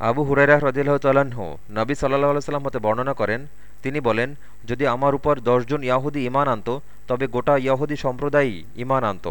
আবু হুরাইরা রদিল্লাহ তালাহ নবী সাল্লাহ সাল্লাম হতে বর্ণনা করেন, তিনি বলেন, যদি আমার উপর দশজন ইয়াহুদি ইমান আনত, তবে গোটা ইয়াহুদি সম্প্রদায়ই ইমান আনত।